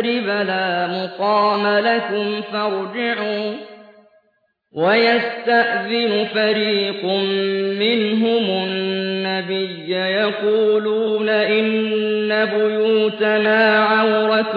يَثْرِبَ لَا مُقَامَ لَكُمْ فَارْجِعُوا وَيَسْتَأْذِنُ فَرِيقٌ مِّنْهُمُ النَّبِيَّ يَقُولُونَ إِنَّ بُيُوتَنَا عَوْرَةٌ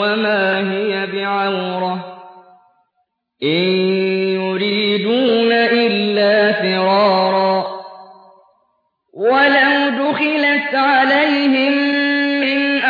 وَمَا هِيَ بِعَوْرَةٍ ۖ إِن يُرِيدُونَ إِلَّا فِرَارًا ۚ وَلَوْ دُخِلَتْ عَلَيْهِم